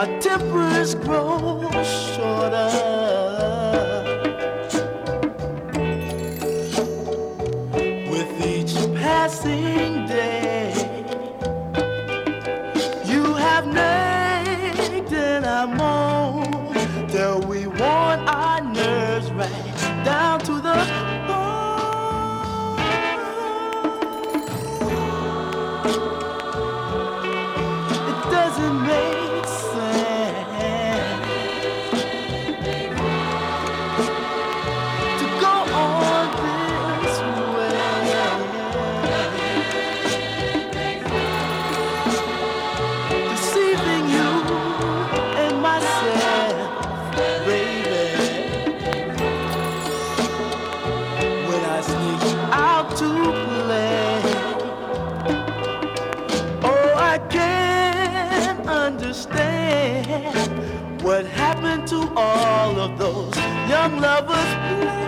A tempers grow. Young lovers.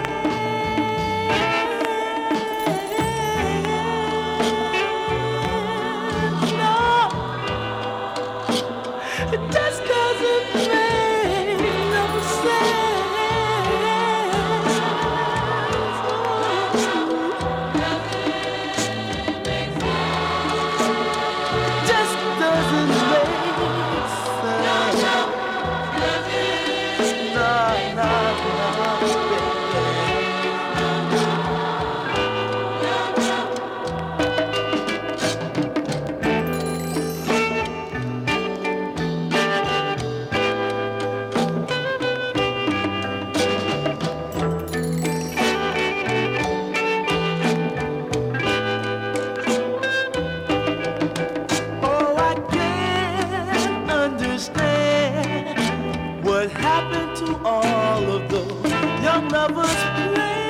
all of the young lovers play.